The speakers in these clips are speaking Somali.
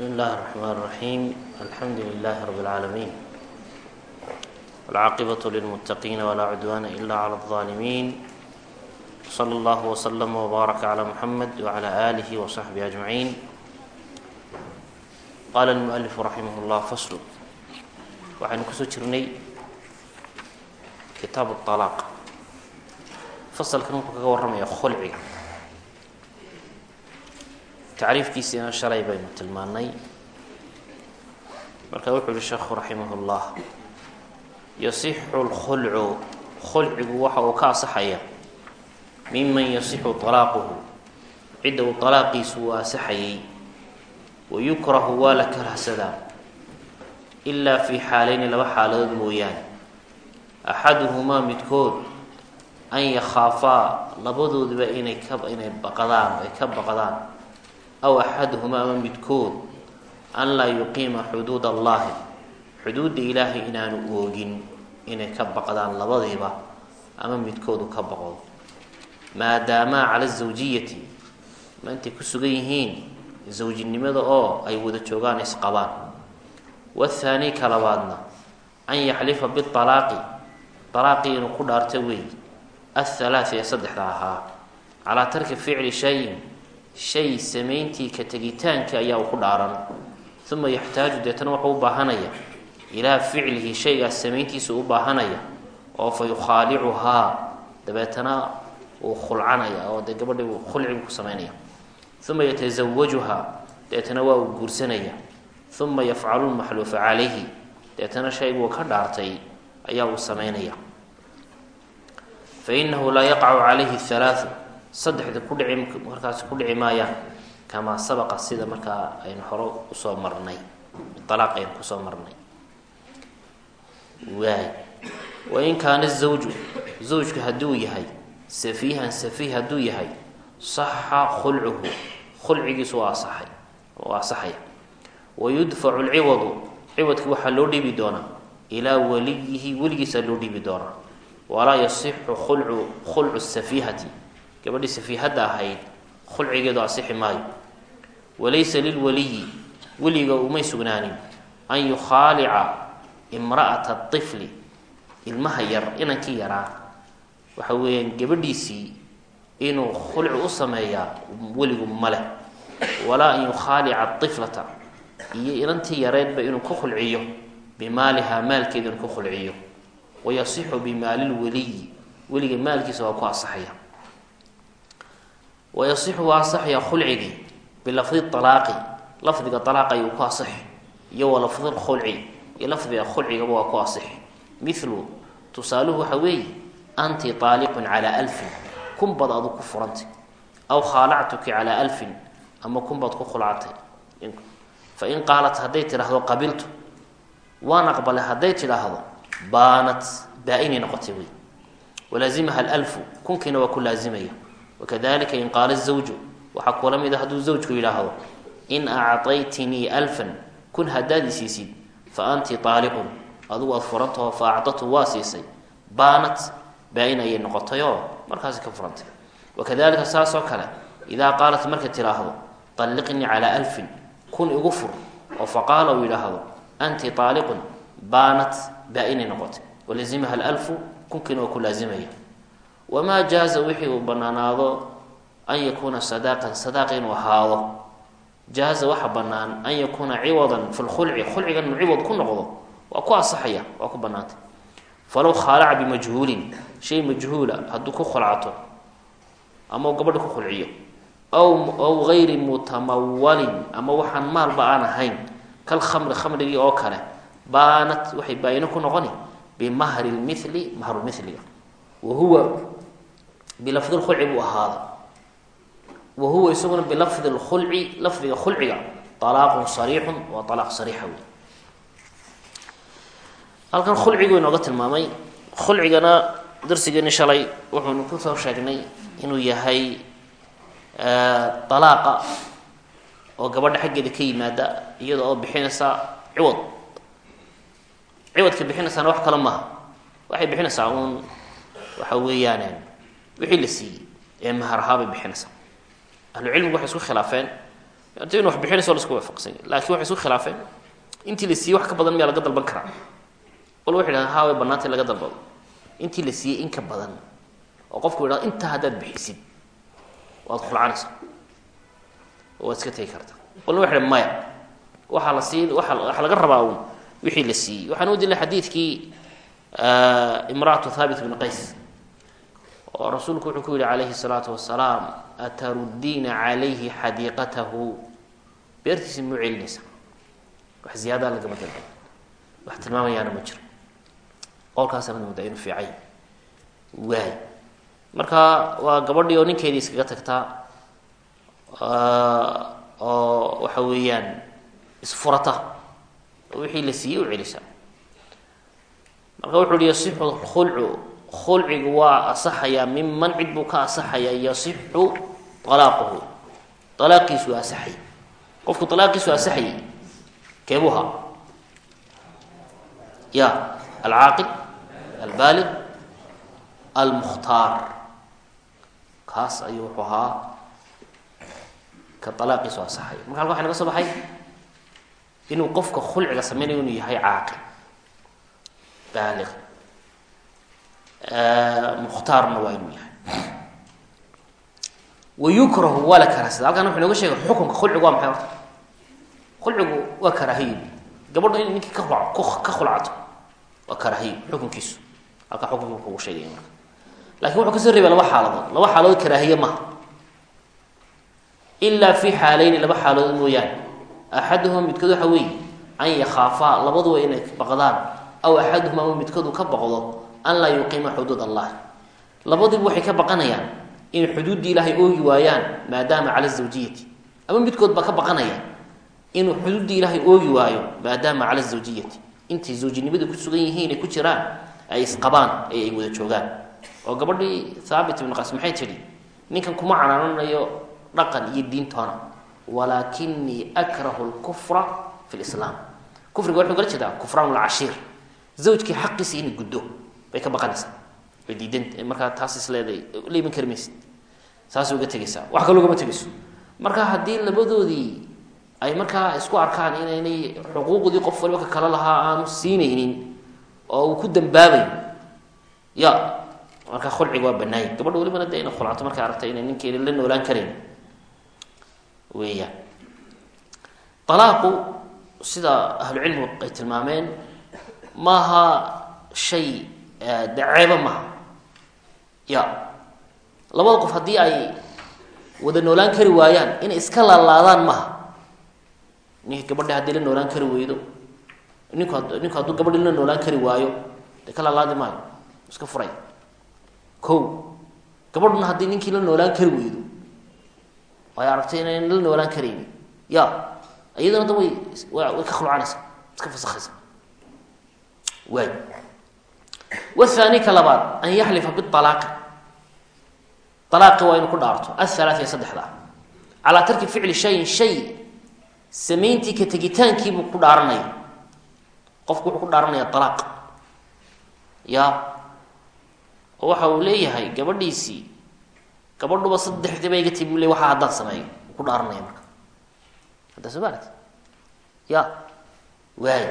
بسم الله الرحمن الرحيم الحمد لله رب العالمين والعاقبة للمتقين ولا عدوان إلا على الظالمين صلى الله وسلم وبارك على محمد وعلى آله وصحبه أجمعين قال المؤلف رحمه الله فصل waxaynu kusoo jirnay kitaab الطلاaq fasalkan wuxuu kaga warramaya kholciga tacriifkiisiina shalay baynu tilmaanay marka wuxuu yihi sheekhu raximah اllah yasixu اlkhulcu kholcigu waxa uu ka asaxaya miman yasixu طalaaquhu cidda uu طalaaqiisu uu asaxayay wayukrahu waa la karahsadaa ilaa fi xaaleyni laba xaaladood mooyaane axaduhumaa midkood an yakhaafaa labadooduba inay ka inay baqdaan ay ka baqdaan aw axaduhumaa ama midkood an laa yuqiima xuduud allahi xuduudda ilaahay inaanu oogin inay ka baqdaan labadiiba ama midkoodu ka baqdo maadaamaa cala zawjiyati ma intay ku sugan yihiin zawjinimada oo ay wada joogaan isqabaan wathaani ka labaadna an yaxlifa bialaaqi alaaqii inuu ku dhaarto wey athalaati ee saddexda ahaa calaa tarki ficli shayin shay samayntii ka tegitaankii ayaa uu ku dhaaran. Uma yaxtaaju deetana wuxuu u baahanaya ilaa ficlihi shaygaas samayntiisa u baahanaya oo fa yukhaalicuhaa. Dabeetana uu khulcanaya oo dee gabadhi khulcigu ku samaynaya. Uma yatasawajuhaa deetana waa uu guursanaya. Uma yafcalu lmaxluufa calayhi. Deetana shayguu ka dhaartay ayaa uu samaynaya. Fa inahu laa yaqacu calayhi halaau saddexda ku dhici markaasi ku dhici maayaan kamaa sabaqa sida markaa aynu hore u soo marnay alaaq aynu ku soo marnay. Waay wain kaana zawju zawjku hadduu yahay safiihan safiih hadduu yahay saxa khulcuhu khulcigiisu waa asaxay waa asaxaya wayudfacu lciwadu ciwadki waxaa loo dhiibi doonaa ilaa waliyihi weligiisaa loo dhiibi doonaa. Walaa yasixu khulcu khulcu safiihati gabadhii safiihadda ahayd khulcigeedu asixi maayo. Walaysa lilwaliyi weliga umay sugnaanin an yukhaalica imra'ata طifli ilmaha yar inankii yaraa. Waxa weeyaan gabadhiisii inuu khulci u sameeyaa weligu maleh walaa an yukhaalica طiflata iyo inantii yareedba inuu ku khulciyo bimaalihaa maalkeeda inuu ku khulciyo. Wayasixu bimaali lwaliyi weliga maalkiisa waa ku asaxaya wayasixu waa asaxaya khulcigii bilafdi alaaqi lafdiga alaaqa ayuu ku asixi iyo walafdi lkhulci iyo lafdiga khulcigaba waa ku asixi milu tusaaluhu waxa weeye anti aaliqun calaa alfin kun baad adu ku furantay aw khaalactuki calaa alfin ama kun baad ku khulcatay fain qaalat hadday tidhaahdo qabiltu waan aqbalay hadday tidhaahdo baanat baa-inay wakadalika in qaala zawju waxaa kula mid a hadduu zawjku yidhaahdo in acطaytinii alfan kun haddaad isiisid fa anti aaliqun adugu aad furantaho fa acdatu waa siisay baanat baa-in ayay noqotay oo markaasi ka furantay wakadalika saas oo kale idaa qaalat markay tidhaahdo alliqnii calaa alfin kun igu fur oo faqaala uu yidhaahdo anti aaliqun baanat baa-inay noqotay walazimaha alfu kunkiina waa ku laazimaya wamaa jaaza wixii uu banaanaado an yakuuna sadaaqan sadaaq inuu ahaado jaaza waxa banaan an yakuuna ciwadan fi lkhulci khulcigan inuu ciwad ku noqdo waa ku asaxaya waa ku banaantay falow khaalaca bimajhuulin shay majhuula hadduu ku khulcato ama gabadha ku khulciyo aw gayri mutamawalin ama waxaan maalba aan ahayn kal khamri khamrigii oo kale baanat waxay baa-ino ku noqoni bimahri lmili mahrulmiliga wa huwa bilafdi lkhulci buu ahaada. Wa huwa isaguna bilafdi lkhulci lafdiga khulciga alaaqun sariixun waa alaaq sariixa wey halkan khulcigu inooga tilmaamay khulcigana darsigeeni shalay wuxuunu ku soo sheegnay inuu yahay dalaaqa oo gabadha xaggeeda ka yimaada iyada oo bixinaysa ciwad. Ciwadka bixinaysaana wax kale maaha. Waxay bixinaysaa uun waxa weeyaan wixii la siiyey ee maharahaa bay bixinaysaa ahlucilmigu waxay isku khilaafeen. Int in wax bixinayso la isku waafaqsanya laakiin waxay isku khilaafeen. Intii la siiyey wax ka badan miyaa laga dalban karaa? Wal waxay dhahdeen haa way laga dalbado. Intii la siiyey in badan oo qofku yidhahdo intaa haddaad bixisid waad khulcanaysaa oo waad iska tegi kartaa walna waxay dhahen maya waxaa la sii waa waxaa laga rabaa un wixii la siiyey. Waxaan u dilay xadiidkii imraatu thaabit bn qays oo rasuulku wuxuu ku yihi calayhi الsalaatu wasalaam ataruddiina calayhi xadiiqatahu. Beertiisa muu celinaysa. Wax ziyaadaa lagama dalban wax tilmaamayaana ma jiro. Qowlkaasana moodaa inuu fiicay. Waay. Marka waa gabadhii oo ninkeedii iskaga tagtaa oo waxa weeyaan isfurata. Wixii la siiyey u celisaa marka wuxu uhi yasixu khulcu khulcigu waa asaxayaa miman cid buu ka asaxayaa yasixu alaaquhu alaaqiisu asaxay. Qofku alaaqiisu asaxayay keebuha. Ya alcaaqil albaaliq almukhtaar. Kaas ayuu wuxuu ahaa ka alaaqiisu asaxay. Marka halka waxa naga soo baxay inuu qofka khulciga sameynayo inuu yahay caaqil baaliq mukhtaarna waa inuu yahay. Wayukrahu waa la karaahsada halkan wuxu nooga sheegay xukunka khulcigu waa maxay horta? Khulcigu waa karaahiyo gabadho in ninkii ka ka khulcato waa karaahiyo xukunkiisu. Halkaa xukunki kugu sheegaya marka. Lakin wuxuu ka soo reebay laba xaaladood. Laba xaaladood karaahiye maha ilaa fi xaaleyni laba xaaladood mooyaane. Axaduhuma midkood waxa weeye an yakhaafaa labaduba inay baqdaan. Aw axaduhuma ama midkood uu ka baqdo an laa yuqiima xuduud allah. Labadiiba waxay ka baqanayaan in xuduuddii ilaahay oogi waayaan maadaama cala zawjiyati. Ama midkood baa ka baqanaya inuu xuduuddii ilaahay oogi waayo maadaama cala zawjiyati. Intay zawjinimada ku sugan yihiin ay ku jiraan ay isqabaan ee ay wada joogaan. Oo gabadhii thaabit ibn qas maxay tidhi? Ninkan kuma canaananayo dhaqan iyo diintoona walaakinii akrahu lkufra fi lislaam kufriga waxuu kala jeedaa kufraan lcashiir zawjkii xaqiisa inay guddo bay ka baqanaysaa way diidan markaa taas isleeday la iman kari maysid saasay uga tegaysaa wax kaloo gama tegayso marka haddii labadoodii ay markaa isku arkaan inaynay xuquuqdii qof waliba ka kala lahaa aanu siinaynin oo uu ku dambaabayo ya markaa khulciga waa banaanya gabadha walibana de ina khulcato markay aragtay inay ninkeeda la noolaan karayn weeyaan alaaqu sida ahlucilmigu ay tilmaameen maaha shay daceeba maha ya. Labada qof haddii ay wada noolaan kari waayaan inay iska laalaadaan maha ninka gabadhi haddii la noolaan kari weydo ninku ninku hadduu gabadhi la noolaan kari waayo dee ka laalaadi maayo iska furay. Ko gabadhuna haddii ninkii la noolaan kari weydo ay aragtay inayn la noolaan karayni. Ya. Iyadana da way way ka khulcanaysa iska fasakhaysa waay wthani ka labaad an yaxlifa bialaaqi alaaqi waa inuu ku dhaarto athalaaiya saddexda calaa tarki ficli shayin shay samayntii ka tegitaankiibuu ku dhaaranaya qofku wuxuu ku dhaaranaya alaaq ya oo waxa uu leeyahay gabadhiisii gabadhuba saddexdiiba iga timi bu le waxaa haddaan sameeyo ku dhaaranaya marka hadda soo ya waay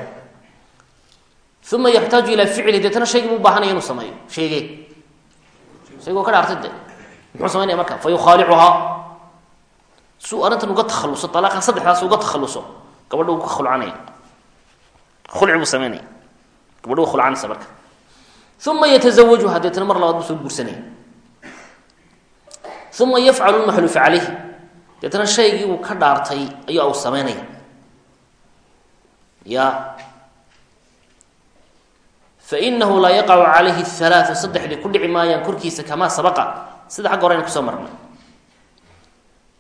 uma yaxtaaju ilaa ficli deetana shaygii bu ubaahanaya inuu sameeyo sheegee shaygoo ka dhaartay de muxuu samaynaya marka fa yukhaalicuhaa si uu arrintan uga takhaluso alaaqan saddexdaas uga takhaluso gabadha uu ka khulcanaya khulci buu sameynaya gabadha wa khulcanaysa marka uma yatazawajuha deetana mar labaad buu soo guursanaya uma yafcalu lmaxluufa calayhi deetana shaygii uu ka dhaartay ayaa uu sameynaya ya fainahu laa yaqacu calayhi halaau saddexdii ku dhici maayaan korkiisa kamaa sabaqa sida xagga hore aynu ku soo marnay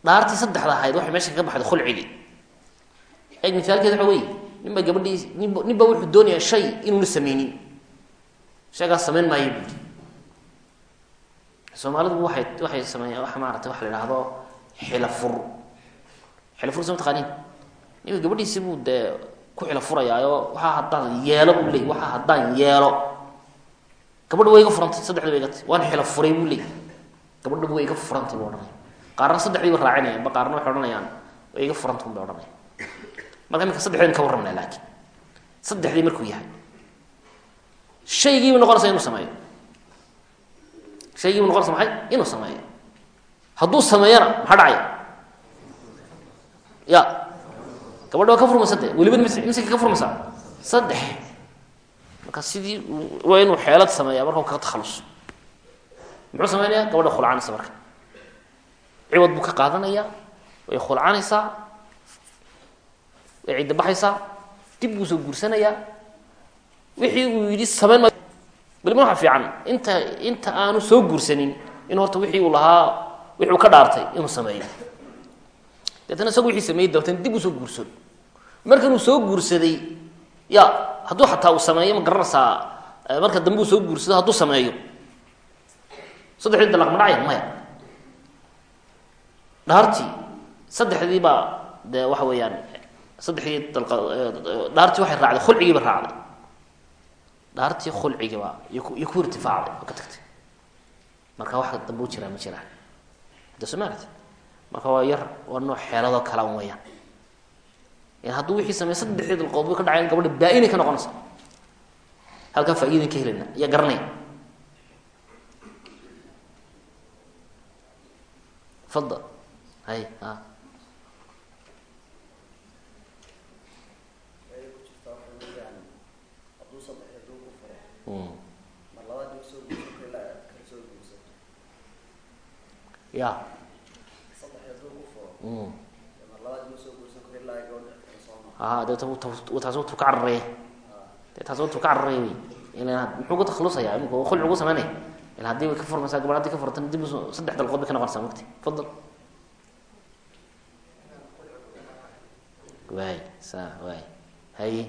dhaartii saddexda ahayd waxay meesha kaga baxday khulcigii eeg misaalkeed waxa wey ninba gabadhii nib ninba wuxuu doonayaa shay inuuna sameynin shaygaas samayn maayo buuri soomaalidu waxay waxay sameeya waa maarata waxa la ihahdo xilafur xilafur soo mataqaaniin ninka gabadhiisi buu ku xila furayaayo waxaa haddaan yeelo buu leey waxaa haddaan yeelo. Gabadha way iga furantay saddexdii ba waan xila furay buu leey gabadhaba way iga furantay buu qaarna saddexdii ba raacinayaan ba qaarna waxay odhanayaan way iga furantun bay odhanaya marka iminka saddexdaynu ka warramnaa laakiin saddexdii markuu yahay shaygiibu noqonaysa inuu sameeyo. Shaygiibu noqonaysa maxay? Inuu sameeyo. Hadduu sameeyana maxaa dhacaya ya gabadha waa ka furmaysa de weliba misika ka furmaysaa? Saddex. Marka sidii waa inuu xeelad sameeya marka kaga takhaluso. Muxuu sameynaya? Gabadha khulcanaysa marka. Ciwad buu ka qaadanaya way khulcanaysaa way cidda baxaysaa dib buu soo guursanayaa wixii uu yidhi sameyn ma waxa fiican. Inta inta aanu soo guursanin in horta wixii uu lahaa wixii uu ka dhaartay inuu sameeyo. Deetana isagu wixii sameeyey dabeetana dib uu soo guursado markanuu soo guursaday ya hadduu xataa uu sameeyo ma garanaysaa marka dambe uu soo guursado hadduu sameeyo. Saddexdii dalaq ma dhacaya maya dhaartii saddexdii baa dee waxa weeyaan saddexdii dalqa dhaartii waxay raacday khulcigiiba raacday. Dhaartii khulcigiiba iyo ku irtifaacday oo ka tagtay. Marka wax dambe u jiraa. Ma soo maaragti marka waa yar waa nooc xeeladoo kala un weeyaan hadduu wixii sameey saddexdii dalqood bay ka dhacayan gabadha baa-inay ka noqonaysa. Halkaa faa'iidan ka helina ayaa garanaya fadal hay a ya a de taas tu ka tu ka ila muxuu ku takhalusaya ka furmaysaa gabadh haddii ka bay ka noqonaysaa mugti fadal waay sa waay haye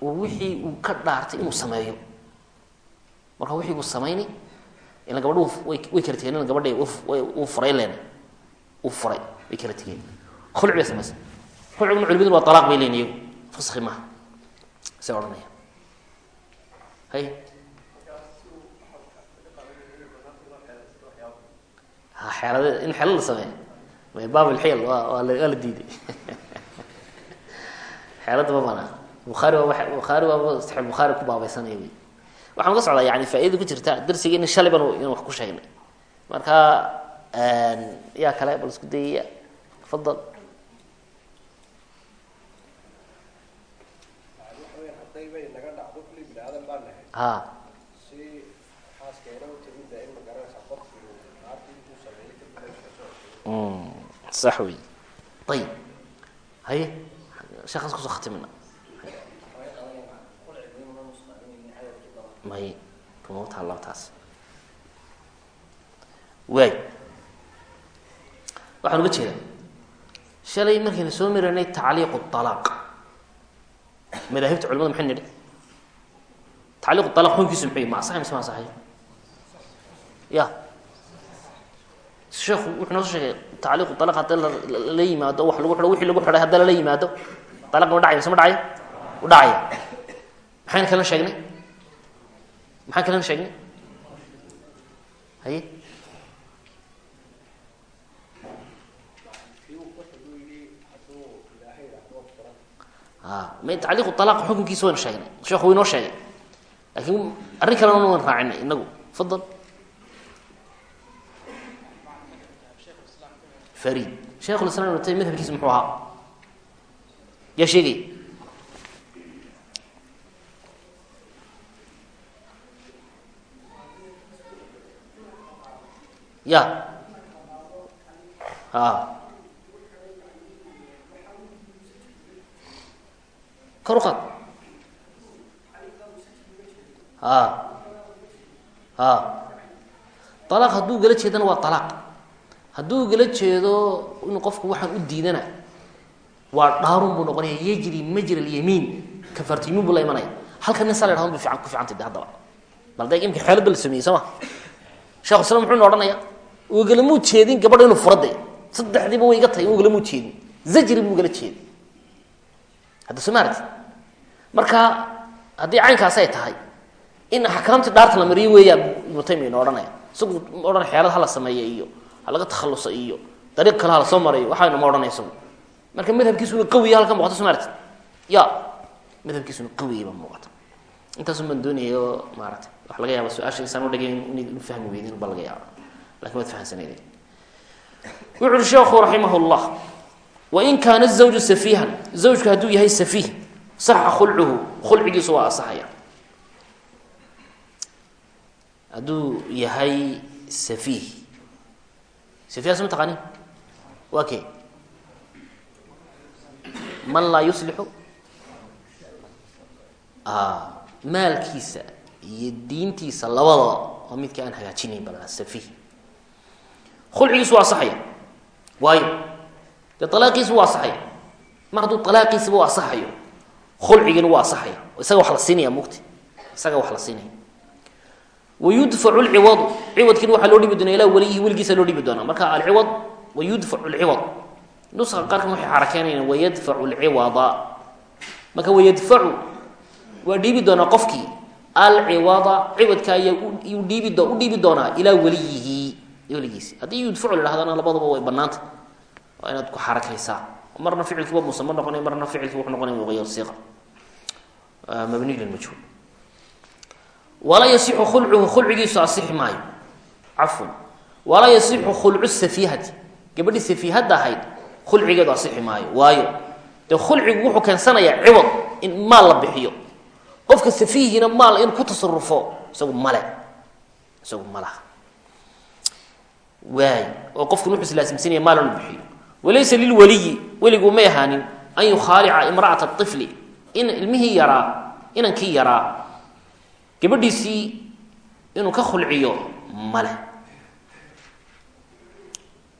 u wixii uu ka dhaartay inuu sameeyo marka wixii uu sameyni ila gabadhu way kala tegeen gabadha uu furay leen. Uu furay way kala tegeen khulci bay samaysa. Khulciguna culimadu waa talaaq bay leeyihiin iyagu. Maaha. Say odhanaya. Hay. Ha xeelade in xeelo la sameeyo. May baablxiyal waa waa la diiday. Xeelada ma banaa bukhaari waa bukhaari waa bukhaari ku baabaysanaya wey waxaan ka socdaa yani faaidada ku jirta darsigeena shalay ban inaan wax ku sheegnay marka yaa kale bal isku dayaya fadal ha sax wey ayib. Haye sheekaas ku soo khatimina may kuma taalla taas waay waxaan uga jeedaa shalay markaynu soo maraynay tacliiqu alaaq madaahibta culimada maxay nidhi? Tacliiqu alaq xukunkiisu muxuu ma asaxay mise ya. Sheekhu wuxuu noo sheegay tacliiqu alaq hadda lala yimaado wax lagu xidho wixii lagu xidhay hadda lala yimaado alaq ma dhacaya mise ma dhacaya u dhacaya maxayna kalena sheegnay maxaan kalena sheegnay haye? A ma tacliiqu alaaq xukunkiisa waynu sheegnay. Yaa sheegay ya a kor u qaad a a hadduu gala jeedana waa alaaq hadduu gala jeedo inuu qofku waxaan u diidana waa dhaarun buu noqonaya yajri majra alyamiin kafartiymiin buu la halka nin saa la dhahdo bu ku ficantay de haddaba bal de imka xeelada la sameeyey soo ma shekhu islam muxuu ugalamuu jeedin gabadha inuu fura de saddexdiiba way iga tahay ugalamuu jeedin. Zajri buu gala jeedi hadda soo maaragti marka haddii caynkaas ay tahay in axkaamtii dhaarta la mariyo weeyaan ibnu taymiya ino odhanaya isagu odhan xeelad hala sameeya iyo ha laga iyo dariiq kale hala soo marayo waxaynu ma odhanay isagu. Marka madhabkiisuna qawiya halka muuqato soo maartid ya madhabkiisuna qawiya ba muuqata. Intaasun baan doonayay oo maaratay waxa laga yaaba su'aasha insaan udhagayn inu fahmi weydin ba laga yaaba wuxu uhi sheekhu raximah llah wain kaana zawju safiihan zawjku hadduu yahay safiih saxa khulcuhu khulcigiisu waa asaxaya. Hadduu yahay safiih. Safiihaas ma taqaani waa kee? Man laa yuslixu maalkiisa iyo diintiisa labadaba waa midka aan hagaajinayn bala safiih khulcigiisu waa asaxaya waayo dee alaaqiisa waa asaxaya mar hadduu alaaqiisaba u asaxayo khulcigina waa asaxaya isaga wax la siinaya mugti isaga wax la siinaya wayudfacu lciwadu ciwadkiina waxaa loo dhibi doona ilaa weliyihi weligiisa loo dhibi doonaa marka alciwad wayudfacu lciwad nuska qaarkan waxay xarakeenayaan wayadfacu lciwada marka wayadfacu waa dhiibi doonaa weligiisi haddii yudfacu la hahdana labaduba way banaanta waa inaad ku xarakaysaa. Marna ficilkiiba musama noqonay marna ficilki wuxuu noqonay muqayar siiqa. Lilmajhuul walaa yasixu khulcuhu khulcigiisu asixi maayo. Cafwan. Walaa yasixu khulcu safiihati gabadhii safiihadda ahayd khulcigeedu asixi maayo. Waayo. Dee khulcigu wuxuu keensanayaa ciwad in maal la bixiyo. Qofka safiihiina maal in ku tasarufo isagu male isagu malaha waay. Oo qofkan wuxuu islaasimsanaya maal inu bixiyo walaysa lilwaliyi weligu may ahaanin an yukhaalica imra'ata ifli in ilmihii yaraa inankii yaraa. Gabadhiisii inuu ka khulciyo male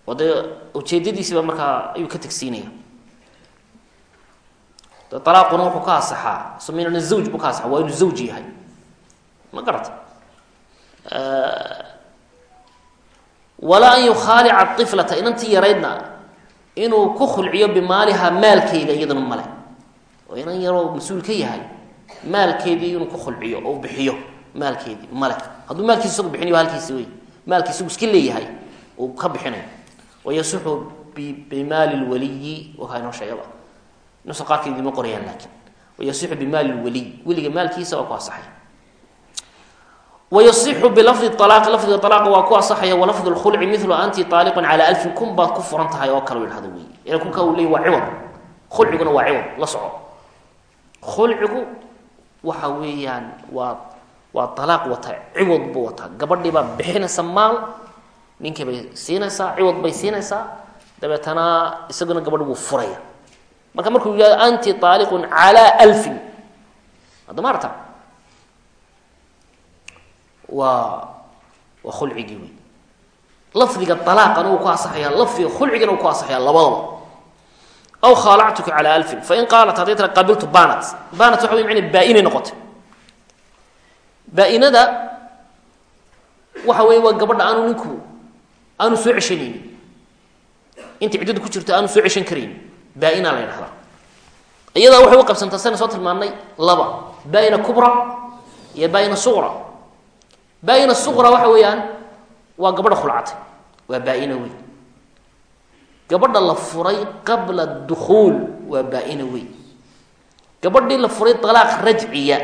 oo dee ujeedadiisiiba markaa ayuu ka tegsiinaya de alaaquna wuxuu ka asaxaa suminana zawj buu ka asaxa waa inuu zawj ma garata walaa an yukhaalica iflata inantii yaraydna inuu ku khulciyo bimaaliha maalkeeda iyadana male oo inan yaroo mas'uul ka yahay maalkeedii inuu ku khulciyo oo bixiyo maalkeedii male hadduu maalkiisa isagu bixinayo halkiisi wey maalki iska leeyahay uu ka bixinayo. Wayasixu bimaali lwaliyi wakaa inoo sheegaba. Nusa qaarkeedii ma qorayaan laakiin. Wayasixu bimaali lwaliy weliga maalkiisa waa ku asaxay wayasixu bilafdi alaaqi lafdiga alaaqa waa ku asaxaya walafdi lkhulci milu anti aaliqun calaa alfin kun baad ku furan tahay oo kale idhahdo wey ila uu leey waa ciwad khulciguna waa ciwad la soco khulcigu waxa weeyaan waa waa alaaq wata ciwad buu wataa gabadhii baa bixinaysa maal ninkii bay siinaysaa ciwad bay siinaysaa dabeetana isaguna gabadhi wuu furaya marka markuu yihahdo anti aaliqun calaa alfin hadda ma arta waa waa khulcigii wey lafdiga alaaqana wuu ku asaxaya lafdiga khulcigana wuu ku asaxaya labadaba aw khaalactuka calaa alfin fain qaalat hadday tira qabiltu banat banat waxa wey mana baa-inay noqotay. Baa-inada waxa weeye waa gabadha aanu ninku aanu soo ceshanaynin. Inta ciddadu ku jirto aanu soo ceshan karaynin. Baa-ina la ydhahdaa iyadaa waxay u qabsantaa sana soo tilmaanay laba. Baa-ina kubra iyo baa-ina suqra baa-ina suqra waxa weeyaan waa gabadha khulcatay. Waa baa-ina wey gabadha la furay qabla dukuul waa baa-ina wey gabadhii la furay alaaq rajciya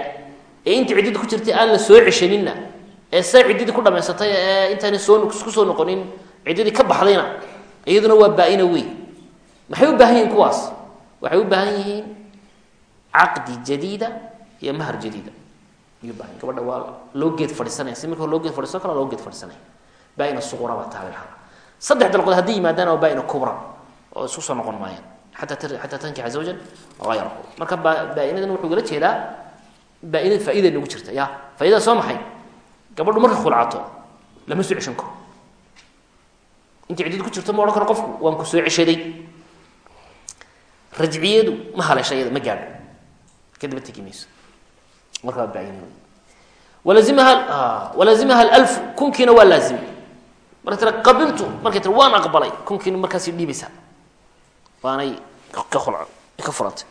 ee inta ciddada ku jirtay aan la soo ceshaninna ee saa ciddadii ku dhamaysatay ee intaana soo ku soo noqonin ciddadii ka baxdayna iyaduna waa baa-ina wey maxay u baahan yihiin kuwaas? Waxay u baahan yihiin caqdi jadiida iyo mahar jadiida baahan gabadha waa loo geed fadhiisanaya si marka loo geed fadhiiso kale loo geed fadhiisanaya baa-ina suqura baa taa la dhahdaa saddex dalqood haddii yimaadaan waa baa-ina kubra oo isku soo noqon maayaan xataa tankixa zawjan gala jeedaa baa-inada faa-ida nagu jirta. Ma rajciyadu ma haleesha iyada ma gaadho. Kadaba tegi marka waa baa-ina walazimaha walazimaha alfu kunkiina waa laazimi. Markay tira qabiltu markay tira waan aqbalay kunkiina markaasay dhiibaysaa waanay ka furantay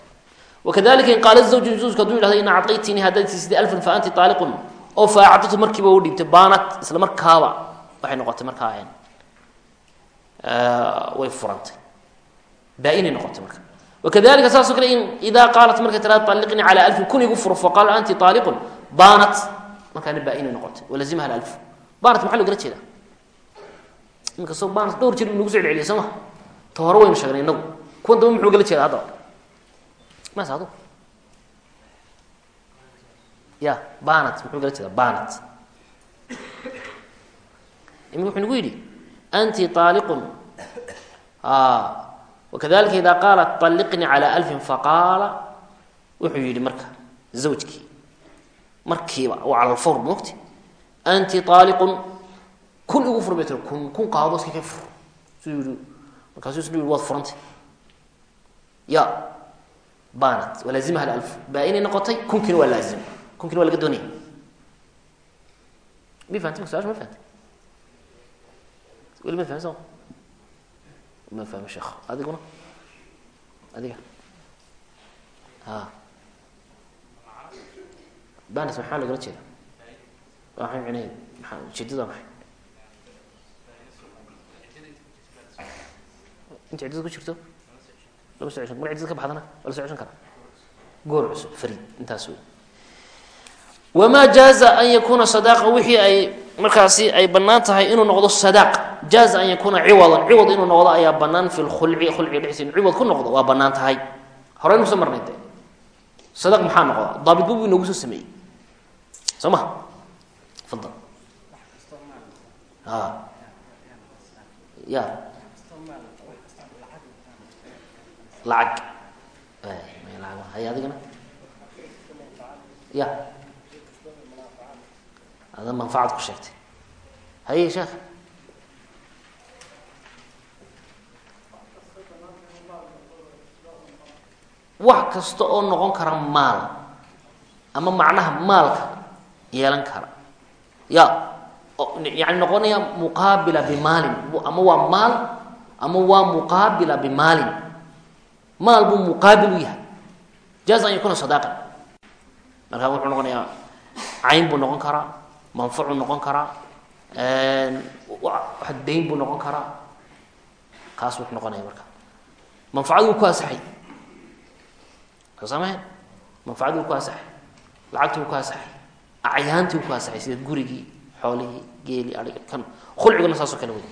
wakadalika in qaala zawju zuuska haduu yidhahdo ina cadaytini haddaad siisida alfan fa anti aaliqun oo faacadatu markiiba u dhiibtay baanat isla markaaba waxay noqotay markaa way furantay. Baa-inay noqotay marka wakadalika saas o kale in idaa qaalat markay tiraada aliqnii calaa alfin kun furo faqaala anti aaliqun baanat markaana baa-inay noqotay walazimaha alf baanat maxaa logala jeeda iminka soo baanat dhowr jir nagu so celceliya soo ma waynu sheegnay inagu kuwan damba muxuu gala jeeda haddaba mas ya banat muxuu gala jeeda banat imika wuxuu nagu yidhi anti aaliqun wakadalika ida qaalat aliqnii calى alfin faqaala wuxuu yihi marka zawjkii markiiba waa cala lfawr mogti anti aaliqun kun igu fur bay tiri kun kun qaado iska ka fur suu yihi markaasuu isna yihi waad furantay ya banat walaazimaha alf baa inay noqotay kunkiina waa laazim kunkiina waa laga doonaya ma fahamti ma suasha ma fahamti weli ma fahamsan ma fahmi sheekh adiguna? Adiga? A banas maxaa lagala jeeda waa maxay micnaheed maxaa ujeedada waa maxay? Inta ciddada ku jirto? Lama so ceshan mar ciddada ka baxdana waa la so ceshan karaa goor cusub fariid. Intaas wey wamaa jaaza an yakuuna sadaaqa wixii ay markaasi ay bannaan tahay inuu noqdo sadaaq jaaza an yakuuna ciwadan ciwad inuu noqdo ayaa bannaan fi lkhulci khulciga dhexdiisa inu ciwad ku noqdo waa bannaan tahay horey nu soo marnay de sadaq maxaa noqda daabit bu inoogu soo sameeyey soo ma fadal a ya lacag adigana ya ada manfacad ku sheegtay haye sheekh wax kasta oo noqon kara maal ama macnaha maalka yeelan kara ya yani noqonaya muqaabila bimaalin ama waa maal ama waa muqaabila bimaalin maal buu muqaabil u yahay jaaza an yakuna sadaqan markaa wuxuu noqonayaa cayn buu noqon manfucuu noqon karaa dayn buu noqon karaa kaas wuxuu noqonaya marka manfacadu ku asaxay soosamahen manfacadu wuu ku asaxay lacagtii ku asaxay acyaantii ku asaxay sida gurigii xoolihii geeli aiga kan khulciguna saasoo kale wey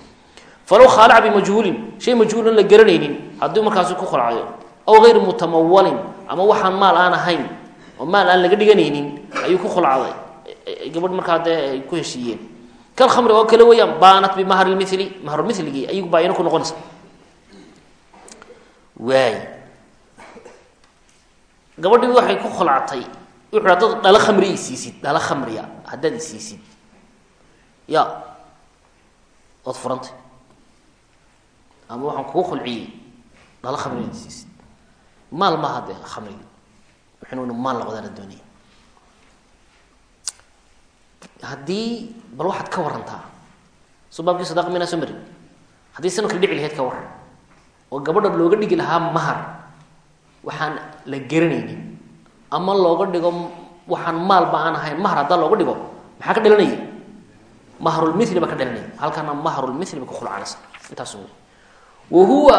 falow khaalaca bimajhuulin shay majhuulin la garanaynin haddii markaasi ku khulcayo aw gayri mutamawalin ama waxaan maal aan ahayn oo maal aan laga dhiganaynin ayuu ku khulcaday gabadh markaa dee ay ku heshiiyeen. Kal khamri oo kale weeyaan baanat bimahar lmili mahrulmiligii ayagu baa ina ku noqonaysa. Waay. Gabadhii waxay ku khulcatay wuxu haddaad dhala khamri isiisid dhala khamriya haddaad isiisid ya waad furantay. Ama waxaan kugu khulciyey dhala khamriya isiisid maal maaha dee khamrigi wuxuuna maal noqdaana doonaya haddii bal waxaad ka warantaa soo baabkii sadaq maynaa soo marin. Haddii sanadka dhici lahayd ka waran oo gabadha looga dhigi lahaa mahar waxaan la garanaynin. Ama looga dhigo waxaan maalba aan ahayn mahar haddaa looga dhigo maxaa ka dhalanaya mahrulmili baa ka dhalanaya halkana mahrulmili ba ku khulcanaysa intaas wahuwa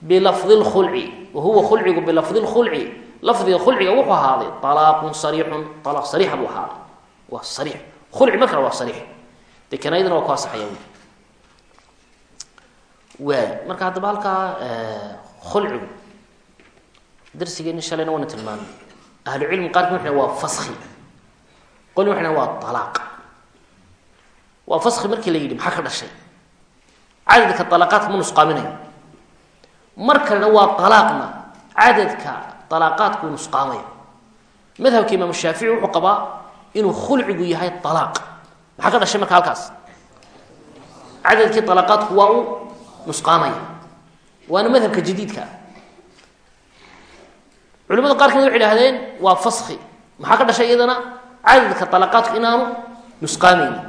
bilafdi lkhulci wahuwa khulcigu bilafdi lkhulci lafdiga khulciga wuxuu ahaaday alaaqun sariixun alaaq sariixa buu ahaaday. Waa sariix khulci markana waa sariix dee kanaayadana waa ku asaxaya wy waay marka haddaba halkaa khulcigu darsigeeni shalayna waana tilmaamay ahlucilmi qaarki waxay waa faski qolni waxay waa alaaq waa faski markii la yidhi maxaa ka dhashay cadadka alaaqaadka ma nusqaaminayo mar kalena waa alaaqna cadadka alaaqaadku nusqaamayo madhabka imaam shaafici inuu khulcigu yahay alaaq maxaa ka dhashay marka halkaas? Cadadkii alaaqaadku waa nusqaamaya. Waana madhabka jadiidka. Ah qaar ka mid waxay idhahdeen waa faski maxaa ka dhashay iyadana? Cadadka alaaqaadku inaanu nusqaamayni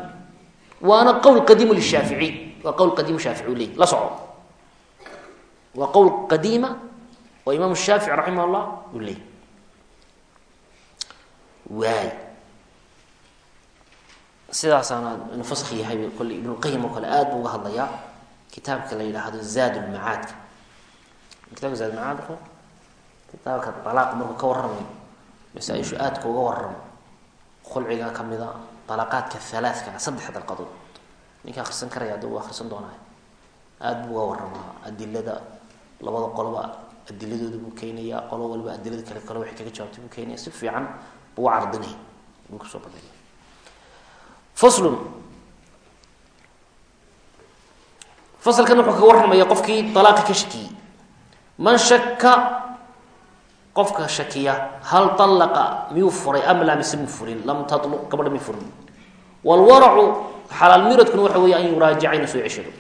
waana qowl qadiimu lishaafici. Waa qowl qadiimu shaafici u leey la soco. Waa qowl qadiima oo imaam shaafici raximah uu leey waay sidaasaana inu fask yahay kolle ibnulqayim oo kale aada buu uga hadlayaa. Kitaabka la yidhaahdo zaad lmacaadka kitabka zaad macaadka kitaabka alaaq markuu ka warramayo masaa-ishu aadka uga warramo khulciga kamida dalaqaadka halaathka saddex dalqadood. Ninka akrisan karaya hadda uu akrisan doonaa aada buu uga warramaa. Adilada labada qoloba adiladooda buu keenayaa. Qolo waliba adilada kale kale waxay kaga jawaabtay buu keenaya si fiican buu u cardinaya buu ku soo bandhigaya faslun. Fasalkan wuxuu kaga warramaya qofkii dalaaqa ka shakiyey man shaka qofka shakiya hal alaqa miyuu furay am laa mise mu furin? Lam taluq gabadha mi furin. Wlwaracu xalaal miradkuna waxa weeye an yuraajica inu soo ceshado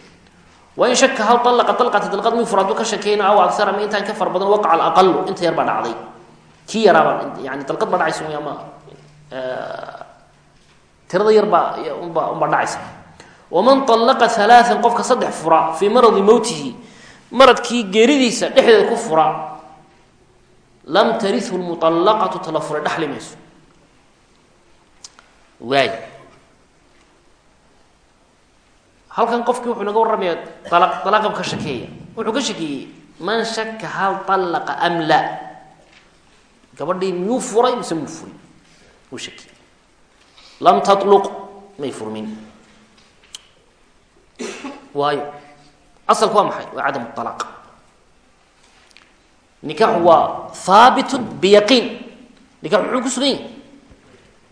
wain shaka hal alaqa dalqata dalqad miyuu fura hadduu ka shakeyna aw agar ama intaan ka fara badan waqaca alaqalu inta tirada yar baa unba unbaa dhacaysa. Waman alaqa halaaan qofka saddex fura fii maradi mowtihi maradkii geeridiisa dhexdeeda ku fura lam tarihu lmuallaqatu tala furay dhaxli mayso waay. Halkan qofkii wuxuu naga warramaya dalaqab ka shakeeya. Wuxuu ka shakeeyey man shaka hal alaqa am la. Gabadhii miyuu furay mise muu furin uu shakiyey lam taluq may furmin. Waayo asalku waa maxay? Waa cadam alaq nikaxu waa haabitun biyaqiin. Nikaxu muxuu ku sugan yahi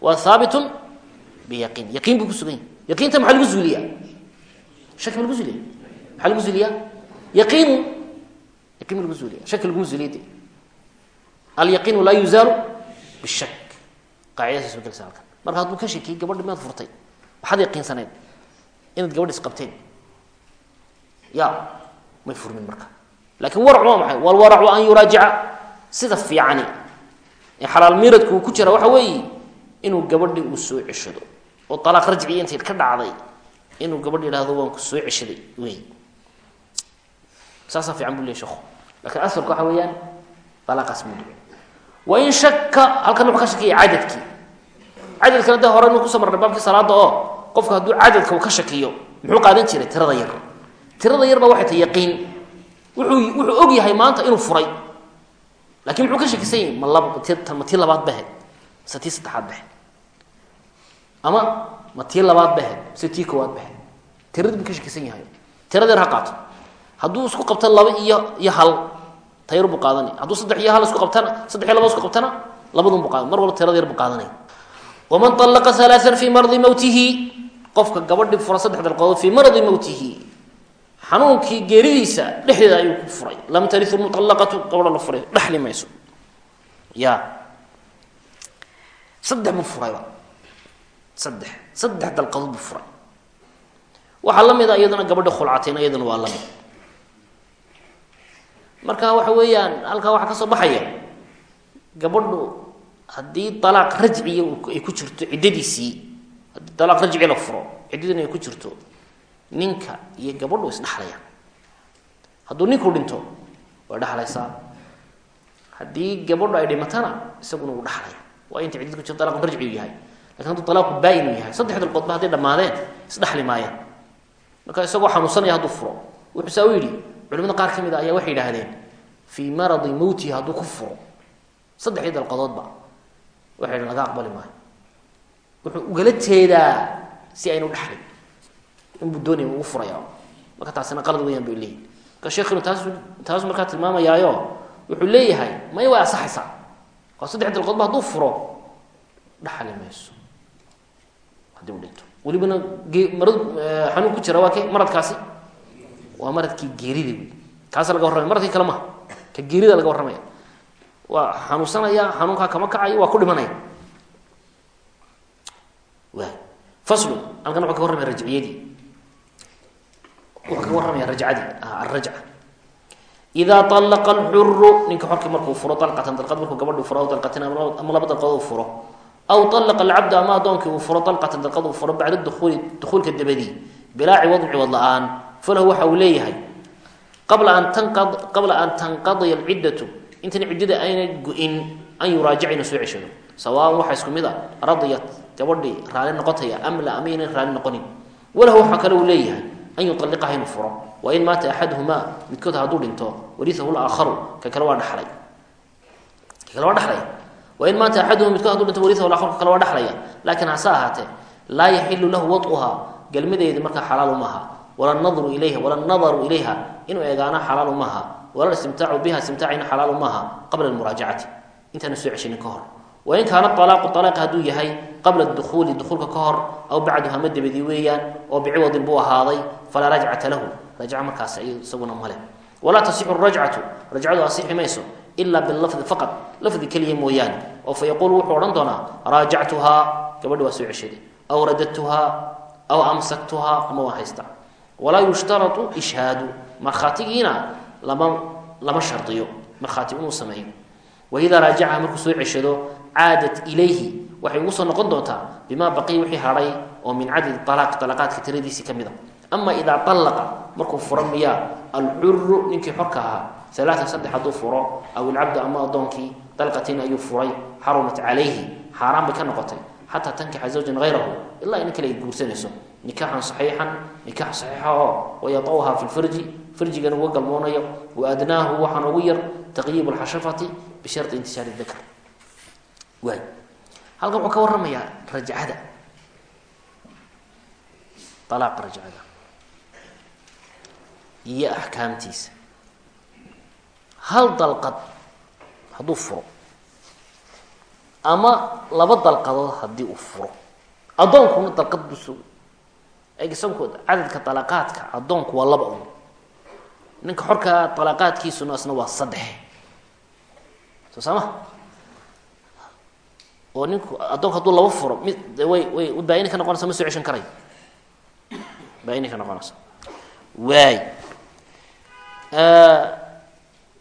waa haabitun biyaqiin. Yaqiin buu ku sugan yahi yaqiinta maxaa lagu zuuliyaa? Shaki ma lagu zuuliya maxaa lagu zuuliyaa? Yaqiinu yaqiin ma lagu zuuliya shaki laguma zuuliya de alyaqiinu laa yuzaalu bishak marka hadduu ka shakiyey gabadhi miyaad furtay? Waxaad yaqiinsaneed inaad gabadhi isqabteen? Ya may furmin marka. Lakin waracu waa maxay? Walwaracu an yuraajica. Sida fiicani ee xalaal miradku uu ku jira waxa weeye inuu gabadhi uu soo ceshado oo alaaq rajciya intay ka dhacday inuu gabadh yidhahdo waan ku soo ceshaday wey. Saasaa fiican bu ley sheku laakiin asalka waxa weeyaan alaaqaas mud wain shaka halkan wuxuu ka shakiyay cadadkii cadadkana de hore inu ku soo marnay baabkii salaada oo qofku hadduu cadadka uu ka shakiyo muxuu qaadan jiray tirada yar. Tirada yar ba waxay tahay yaqiin. Wuxuu wuxuu og yahay maanta inuu furay. Lakin muxuu ka shakisan yahay ma tii labaad bahed mise tii saddexaad bahed ama ma tii labaad bahed mise tii koowaad bahed tiradii buu ka shakisan yahay. Tirada yar ha qaato. Hadduu isku qabto laba iyo iyo hal tayar buu qaadanay hadduu saddex iyo hal isku qabtana saddex iyo laba isku qabtana labadun bu qaadan mar walba tirada yar buu qaadanaya waman alaqa halaaan fii maradi mowtihi qofka gabadhi fura saddex dalqadood fii maradi mowtihi xanuunkii geeridiisa dhexdeeda ayuu ku furay lam tariu muallaqatu gabadha la furay dhexli mayso ya saddex buu furayba saddex saddex dalqadood buu furay waxaa la waa la mid marka waxa weeyaan halkaa waxaa ka soo baxaya gabadhu haddii alaaq rajciya ay ku jirto ciddadiisii haddii alaaq rajci la furo ciddadina ay ku jirto ninka iyo gabadhu isdhexlayaan hadduu ninku dhinto way dhexlaysaa haddii gabadhu ay dhimatana isaguna wuu dhexlaya waa inta ciddad ku jirto alaqu rajci u yahay. Lakin hadduu alaaqu baa-in yahay saddex dalqoodba hadday dhammaadeen isdhexli maayaan marka isagoo xanuunsanaya hadduu furo wuxuu saa u yidhi culimada qaar ka mid a ayaa waxay yidhaahdeen fii maradi mowtihi hadduu ku furo. Saddexdii dalqadoodba waxay yidhi laga aqbali maayo. Wuxuu ugala jeedaa si aynu dhexlin inbuu doonaya ugu furaya marka taasina qalad weyaan bay leeyihiin marka sheekinu taas taasu markaa tilmaamayaayo wuxuu leeyahay may way asaxaysaa oo saddex dalqoodba hadduu furo dhaxali mayso. Haddii u dhinto welibana marad xanuun ku jira waa ke maradkaasi? Waa maradkii geerida wey kaasa laga warramaya. Maradkii kale maha ka geerida laga warramaya waa xanuunsanaya xanuunkaa kama kacayo waa ku dhimanaya faslu halkan wuxuu ka warramaya rajciyadii. Wuxuu kaga warramaya rajcadii alrajca idaa alaqa alxuru ninka xorkii markuu furo dalqatan dalqad markuu gabadhi furo aw dalqatin ama laba dalqad uu furo. Aw alaqa alcabda ama addoonkii uu furo dalqatan dalqad uu furo bacda duuuli dukuulka dabadii. Bilaa ciwad ciwad la'aan falahu waxa uu leeyahay qabla an tanqadiya alciddatu intan ciddada ayna go-in an yuraajica inuu soo ceshado sawaan waxaa isku mid a radiyat gabadhii raali noqotaya am la raali noqonin. Walahu waxaa kale uu leeyahay an yualiqaha inuu furo. Wain maata axaduhumaa midkood hadduu dhinto wariahu laakharu ka kale waa dhalay ka kale waa dhalaya wain maata axaduhum midkood haduu dhinto wariahu laakharu ka kale waa dhalaya laakiin hase ahaatee laa yaxilu lahu waduhaa galmadeedi markaa xalaalu maaha wala nadru ilayha wala nadaru ilayha inuu eegaana xalaalu maaha wala istimtaacu biha istimtaacina xalaalu maaha qabla muraajacati intaana soo ceshinin ka hor wain kaana alaaqu alaaqi hadduu yahay qabla dukuuli dukuulka ka hor aw bacduha ma dabadii weeyaan oo biciwadin buu ahaaday falaa rajcata lahu rajca markaas isaguna male walaa tasixu rajcatu rajcadu asixi mayso ilaa bilafdi faqad lafdi keliya mooyaane oo fa yaquulu wuxuu odhan doonaa raajactuhaa gabadhi waa soo ceshaday aw radadtuhaa aw amsaktuhaa ama waa haysta walaa yushtarau ishhaadu markhaatigiina lama lama shardiyo markhaati inuu sameeyo. Waidaa raajacaha markuu soo ceshado caadat ilayhi waxay ugu soo noqon doontaa bimaa baqiya wixii hadhay oo min cadadi alaaq alaqaadka tiradiisii ka mid a. Ama idaa allaqa markuu furo miyaa alcuru ninkii xorka ahaa alaaan saddex hadduu furo aw ilcabdu ama adoonkii dalqatin ayuu furay xarumat calayhi xaaraan bay ka noqotay. Xataa tankixa zawjan hayrahu ilaa in kale ay guursanayso. Nikaaxan saxiixan nikaax saxiixa oo wayatawha fi lfarji farjigana uga galmoonayo wa adnaahu waxaan ugu yar taqyiib lxashafati bishari intishaari dakr waay halkan wuxuu ka waramayaa rajcada alaaqa rajcada iyo axkaamtiisa hal dalqad hadduu furo ama laba dalqadood haddii uu furo addoonkuna dalqad buu sugo eegisanku cadadka dalaqaadka addoonku waa laba un ninka xorka dalaqaadkiisuna isna waa saddex. Soo saama? Oo ninku addoonku hadduu laba furo mid way way baa-ini ka noqonaysa ma soo ceshan karayo baa-ini ka noqonaysa. Waay.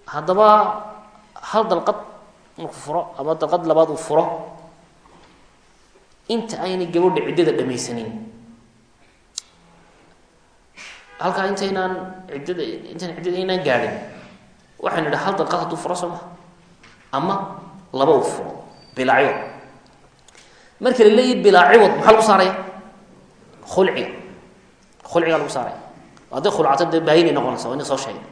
Haddaba hal dalqad markuu furo ama dalqad labaad uu furo inta aynay gabadha ciddada dhamaysanin halkaa intaynaan ciddada intaan ciddada aynaan gaadhin? Waxaynu idha hal dalqad hadduu furo soo maha ama laba uu furo bilaa ciwad marka la leeyahy bilaa ciwad maxaa lagu saaraya? Khulciga. Lagu saaraya. Hadday khulcato dee baahinay noqonaysa waa ina soo sheegay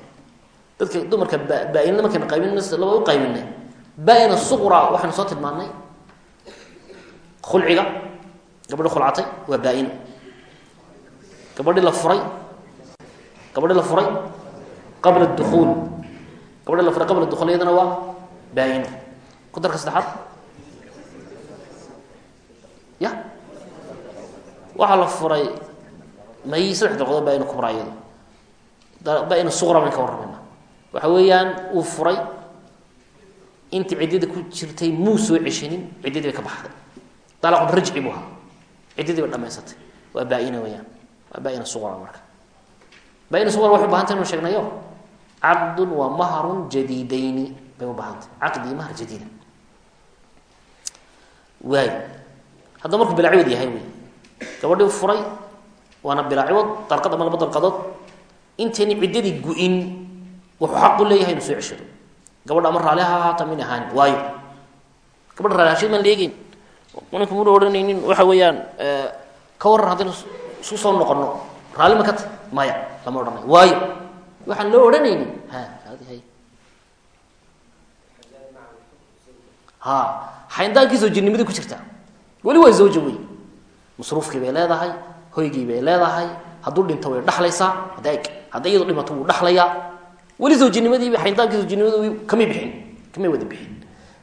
dadka dumarka ba baa-inna markayna qaybin laba u qaybinay baa-ina suqra waxaynu soo tilmaannay. Khulciga gabadhi khulcatay waa baa-ino gabadhi la furay gabadhi la furay qabla dukuul gabadhi la furay qabla dukuul iyadana waa baa-ino ku darka saddexaad ya waxaa la furay may saddex dalqodood baa-ino kubraa iyado baa-ino suqra ka warramayna waxa weeyaan uu furay intii ciddada ku jirtay muu soo ceshanin ka baxday dalaqun rajci buu dhamaysatay waa baa-ina weyaan waa baa-ina suqra marka baa-ina suqra waxay ubahantay inu sheegnayo caqdun waa mahrun jadiidayni. Bay ubahantay caqdi mahar jadiida waay haddaba markuu bilaa ciwad yahay wey gabadhii furay waana bilaa ciwad dalqad ama laba dalqadood intayna ciddadii gu-in wuxuu xaq u leeyahay inuu soo ceshado gabadha ama raali ha ahaata min ahaani waayo gabadha raali hashad maan leegeyn ninka muna odhanaynin waxa weeyaan ka waran haddaynu isu soo noqono raalli ma ka ta maya lama odhanayo waayo waxaan loo odhanaynin. Ha xayndaanki zawjinimadii ku jirtaa weli waa zawja wey masruufkii bay leedahay hoygii bay leedahay hadduu dhinto way dhaxlaysaa hadda hadday iyadu dhimato wuu dhaxlayaa. Weli zawjinimadiiba xayndaankii zawjinimadu kamay bixin kamay wada bixin.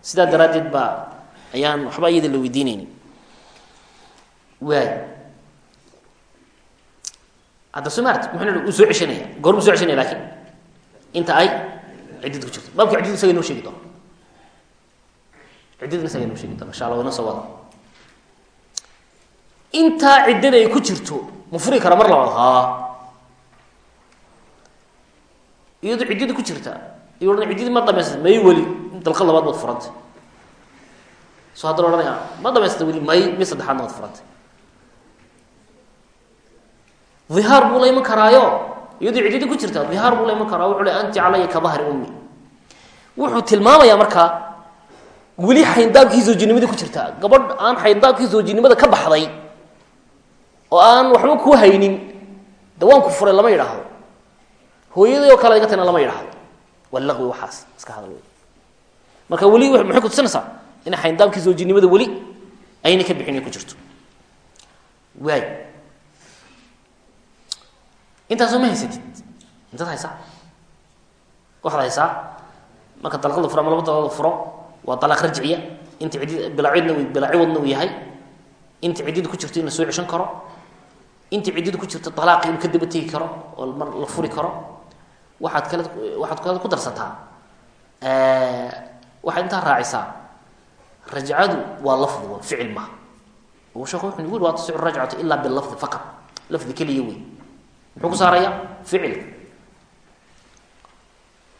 Sidaa daraaddeed baa ayaan waxba iyada la weydiinayni waay hadda soo maarti muxuu uu soo ceshanaya goormuu soo ceshanaya laakiin. Inta ay ciddad ku jirto. Baabka ciddadu isaga inoo sheegi doona isaga inoo sheegi insha allah inoo soo wada. Ay ku jirto ma furi kara mar labaad haa. Iyadoo ciddadii ku jirta iyo odhan ciddadii ma dhamaysata may weli dalqad labaad baad furantay. So haddana odhanaya ma dhamaysata weli may mi saddexaadna waad furantay ihaar buu la iman karaayo. Iyadoo ciddadii ku jirta ihaar buu la iman karaa wuxuu le anti calaya ka dahri ummi. Wuxuu tilmaamayaa markaa weli xayndaabkii zoojinimadii ku jirtaa gabadh aan xayndaabkii zoojinimada ka baxday oo aan waxba ku haynin de furay lama yidhaahdo. Hooyadii oo kale iga lama yidhaahdo. Waa waxaas iska hadal wey marka weli maxay kutusinaysaa in xayndaabkii zoojinimada weli ayna ka bixin ku jirto. Waay intaasoo ma haysatid intaad haysaa? Waxaad haysaa? Marka dalqada furo ama laba dalqada furo waa dalaaq rajciya. Inta ciddi bilaacidna bilaaciwadna uu yahay. Inta ciddida ku jirto in la soo ceshan karo. Inta ciddida ku jirto dalaaqi inuu ka daba tegi karo oo mar la furi karo. Waxaad kale waxaad kale ku darsataa waxaad intaa raacisaa. Rajcadu waa lafdi waa ficil maha uu sheekhu wuxuu nagu yiri waa tasicu rajcatu ilaa bilafdi faqad lafdi keliya wey muxuu ku saaraya ficilka.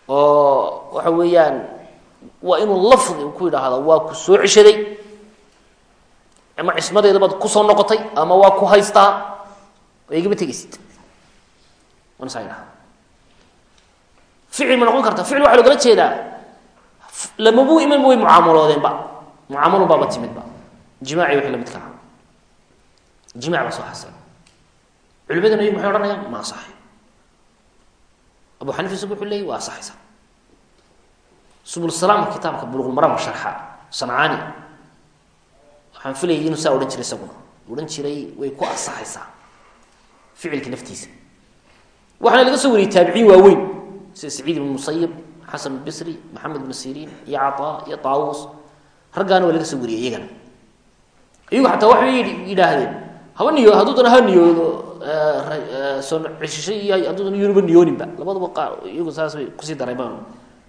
Oo waxa weeyaan waa inuu lafdi ku yidhaahdo waa ku soo ceshaday ama cismadeeda baad ku soo noqotay ama waa ku haystaa oo igama tegeysid. Wana saa ficil ma noqon karta. Ficil waxaa logala jeedaa lamabu imanba way mucaamaloodeenba. Mucaamalo baaba timidba. Jimaaci wixii lamidka aha jimac baa soo xasila culimadana iyagu maxay odhanayaan ma asaxay abu xanifa isagu wuxuu leeyay waa asaxaysa subul salaamka kitaabka buluqulmarama sharxa sancaani waxaan filayay inuu saa odhan jiray isaguna odhan jiray way ku asaxaysaa ficilka naftiisa waxaana laga soo wariyey taabiciin waaweyn sida saciid ibn musayib xasan bisri maxamed ibn siriin iyo cataa iyo taawus raggaana waa laga soo wariyey iyagana iyagu xataa waxay yidhaahdeen haba niyo hadduu dana ha niyoodo soo ceshishay iyo hadduu dana yunuba niyooninba. Labadaba qaar iyagu saas bay ku sii daray baan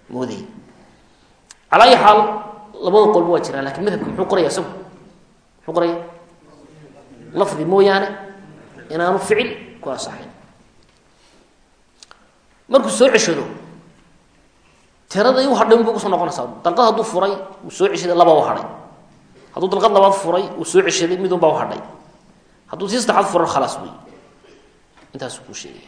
moodayay calaa ayi xaal labada qolba waa jiraan laakiin madhabka muxuu qoraya isagu. Muxuu qoraya lafdi mooyaane inaanu ficil ku asaxayn markuu soo ceshado tiradii u hadhay unbay ku soo noqonaysaa. Dalqad hadduu furay soo ceshaday laba u hadhay. Hadduu dalqad labaad furay uu soo ceshaday mid unbaa u hadhay hadduu sii saddexaad furo khalaas wey intaasuu kuu sheegay.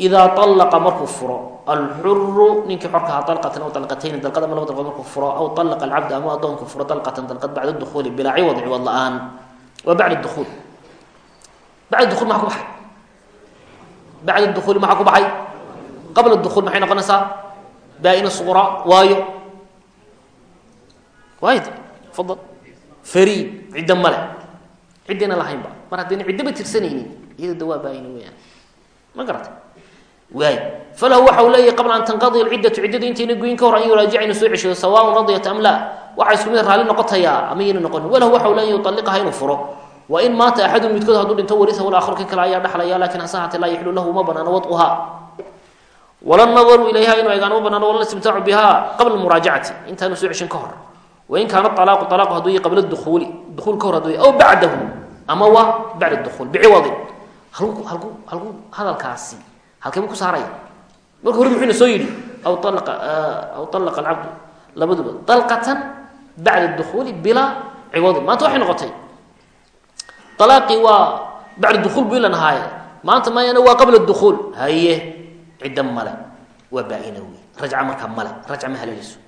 Idaa alaqa markuu furo alxuru ninkii xorkaha dalqatan aw dalqatayni dalqad ama laba dalqood markuu furo aw alaqa alcabd ama adoonku furo dalqatan dalqad bacda dukuuli bilaa ciwad ciwad la'aan waa bacda dukuul bacda dukuul maxaa ku baxay. Bacda dukuuli maxaa ku baxay. Qabla dukuul maxay noqonaysaa? Baa-ina suqra waayo. Waayo fadal. Fariid ciddo male ciddayna lahaynba mar haddayna ciddaba tirsanaynin iyada dawaa baa-ina weyaan ma garata waay. Falahu waxa uu leeyahy qabla an tanqadi alciddatu ciddadu intayna goyin ka hor an yuraajica inu soo ceshiyo sawaaun radiyat am laa. Waxaa isku mid raalli noqotayaa ama yayna noqonin walahu waxa uu leeyahy yualiqaha inuu furo. Wa in maata axadu midkood hadduu dhinto warisahu laakharu kan kale ayaa dhexlaya laakiin hase haatee laa yaxilu lahu uma banaano wad'uha. Wala nadaru ilayha inuu egaan uma banaano wala istimtaacu biha qabla muraajacati intaanu soo ceshin ka hor. Wain kaana alaaqu alaaqu hadduu yahy qabla dukuuli dukuul ka hor yahy aw bacdahu ama waa bacda dukuul biciwadin halku halku halku hadalkaasi halkeebu ku saaraya marka hore muxuuna soo yidhi aw alaqa aw alaqa alcabdu labaduba dalqatan bacda dukuuli bilaa ciwadin maanta waxay noqotay alaaqii waa bacda dukuul bu ilan maanta mayana waa qabla dukuul haye cidda male waa baa-ina wey rajca markaa male rajca ma haleeleyso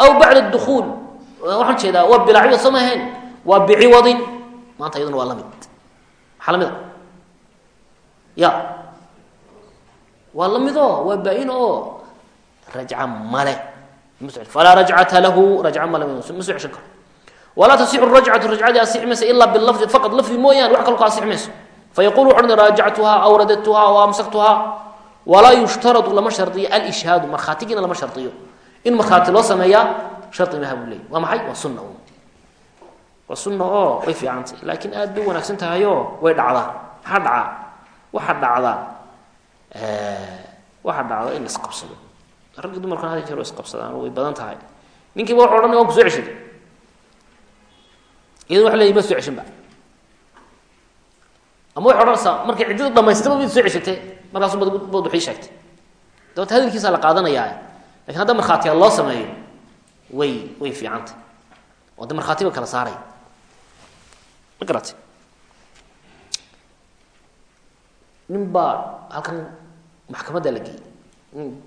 aw bacda dukuul waxaan jeedaa waa bilaa ciwad soo ma waa biciwadin maanta iyaduna waa la mid maxaa la mid a ya. Waa lamido waa baa-in oo rajca male falaa rajcata lahu rajca male ma soo karo walaa tasixu rajcatu rajcadii asixi maysa ilaa bilafdi faqad lafdi mooyaane wax kalo ka mayso fayaqulu wuxu uhi raajactuhaa aw radadtuhaa aw amsaktuhaa. Walaa yushtaradu lama shardiyo. Alishhaadu markhaatigiina lama shardiyo. In markhaati loo sameeyaa shardi maha buu leey waa maxay? Waa sunna un waa sunna oo way fiicantay laakiin aad bay wanaagsan tahayoo way dhacdaa maxaa dhacaa waxaa dhacdaa waxaa dhacda in la isqabsado raggi dumarkan hada jeer oo isqabsadaan way badan tahay. Ninkiiba wuxu odhanay waan ku soo ceshaday. Iyado waa leeyi ma soo ceshinba. Ama waxay odhanaysaa markay ciddada dhamaystaba mid soo ceshatay markaasu bad waxay sheegtay. Dabata hadalkiisa la qaadanayaa laakiin hadda markhaatiya loo sameeyo way way fiicantay oo de markhaati ba kala saaray garatay nin baa halkan maxkamadda la geeyey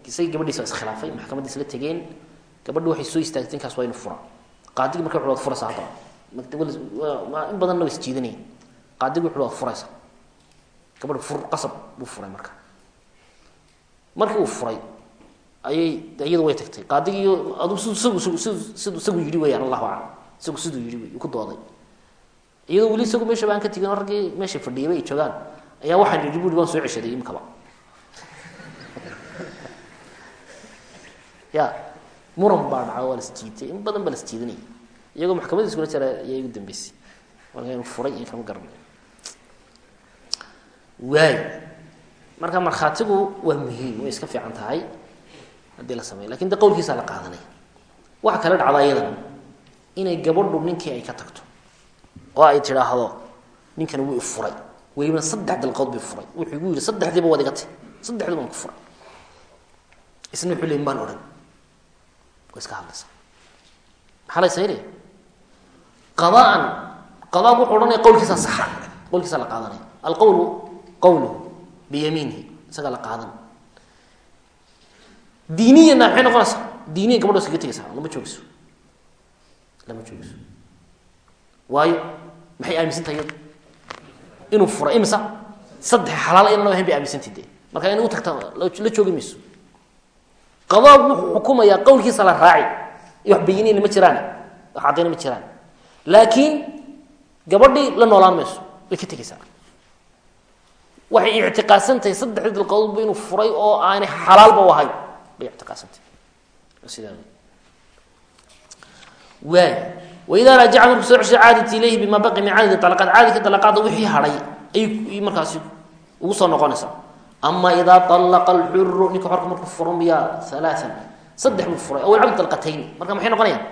isagii gabadhiisa waa iskhilaafay maxkamadda isla tegeen gabadhi waxay soo istaagtay ninkaas waa inu fura qaadigi marka wuxu waad haddaba in badanna wa isjiidanaya qaadigi wuxu waad furaysaa gabadhi fur qasab buu furay marka markii uu furay ayay iyadu way tagtay qaadigii aduu siduu isagu yidhi weyaan allahu aclam isagu siduu yidhi wey ku dooday iyadoo weli isagu meesha baan ka tegin raggii meesha fadhiyaba ay joogaan. Ayaa waxaan yidhi bui waan soo ceshaday imkaba ya muran baa dhaca waa las jiitay in badan baa las jiidanaya iyagoo maxkamadiis kula jira ayaa igu dambeysay. Marka inu furay iyo kama garanay waay. Marka markhaatigu waa muhiim way iska fiican tahay haddii la sameyo laakiin de qowlkiisaa la qaadanaya waxa kale dhacda iyadana inay gabadhu ninkii ay ka tagto oo ay tidhaahdo ninkan wuu ifuray welibana saddex dalqood bay furay. Wuxuu igu yidhi saddexdiiba waad iga aan ku furay. Isna wuxuu leey maan odhan. Way iska hadlaysa maxaa la saynaya qadaan qadaagu wuxuu odhanaya qowlkiisaa saxa. Qowlkiisaa la qaadanaya. Alqowlu qowluhu biyamiinihi isagaa la qaadan. Diiniyana maxay noqonaysaa. Diiniya gabadho iskaga tegaysaa lama joogeyso lama joogeyso waayo maxay aaminsantahay iyadu inuu furay imisa saddex xalaal inaan ahayn bay aaminsantay de marka in u tagta la joogi mayso. Qadaab wuxuu xukumayaa qowlkiisa la raaci. Wax bayinayna ma jiraan wax caddayna ma jiraan laakiin gabadhii la noolaan mayso way ka tegaysaa waxay ictiqaadsan tahay dalqadoodba inuu furay oo aanay xalaalba u ahayn. Bay ictiqaadsantahay. Sidaa waay waidaa raajaca markuu soo ceshay caadat ilayhi bima baqi min cadadi alaqaad caadadka dalaqaada wixii hadhay ayay markaasi ugu soo noqonaysaa ama idaa alaqa alxuru ninka xorka markuu furo miyaa alaaan saddex buu furay aw cabd dalqatayn marka maxay noqonayaan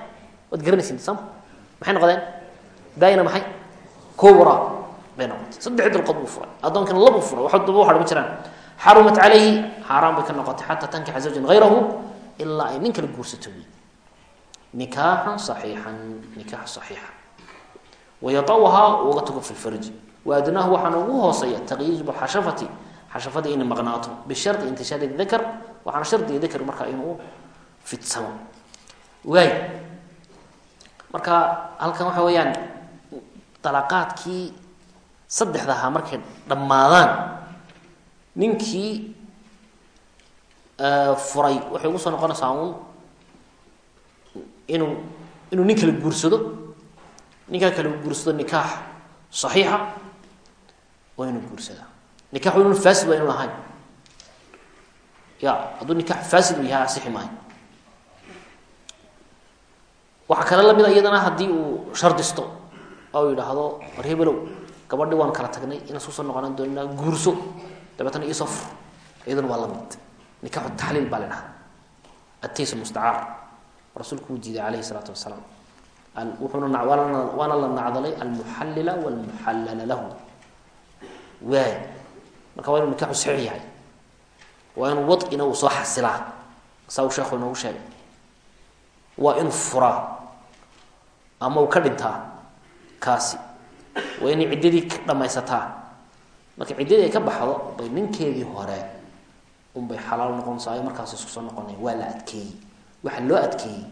waad garanaysin sama maxay noqdeen daayina maxay kubra bay noqotay saddex dalqood buu furay addoonkana labuu furay u hadha ma jiraan xarumat calayhi xaaraan bay ka noqotay xataa tankixa zawjan hayrahu ilaa ay nin kala guursato wey nikaaxan saxiixan nikaax saxiixa wayatawahaa uga tago fi lfarji waadnaahu waxaana ugu hooseeya taqyiizu xashafati xashafadii inay maqnaato bishardi intishaari dakar waxaana shardiga dakar markaa inuu fidsamo waay marka halkan waxa weeyaan dalaqaadkii saddexda ahaa markay dhammaadaan ninkii furay waxay ugu soo noqonaysaa inuu inuu nin guursado ninkaa kala guursado nikaax saxiixa waa inuu guursadaa nikax inu fasid waa inu lahayn. Ya hadduu nikax fasid uu yahay asixi maayo waxaa kale lamida iyadana haddii uu shardisto oo yidhaahdo war hebelow waan kala tagnay inaan isku soo noqonaan doonaa guurso. Dabeetana iisoo fur iyaduna waa la mid nikaxu taxliil baa la dhahaa atays rasuulku uu diiday alayhi salaatu wasalaam. Wuxuuna waana la nacdalay almuxallila walmuxallala lahu. Waay marka waa inuu nikaxu saxiix yahay. Waa inuu wadina uu soo xasilaa saa uu sheekhu inoogu sheegay. Waa inuu furaa ama uu ka dhintaa kaasi. Waa inay ciddadii ka dhamaysataa. Marka ciddadii ay ka baxdo bay ninkeedii hore unbay xalaal noqonaysaa markaas isku soo noqonaya waa la adkeeyey waxaa loo adkeeyey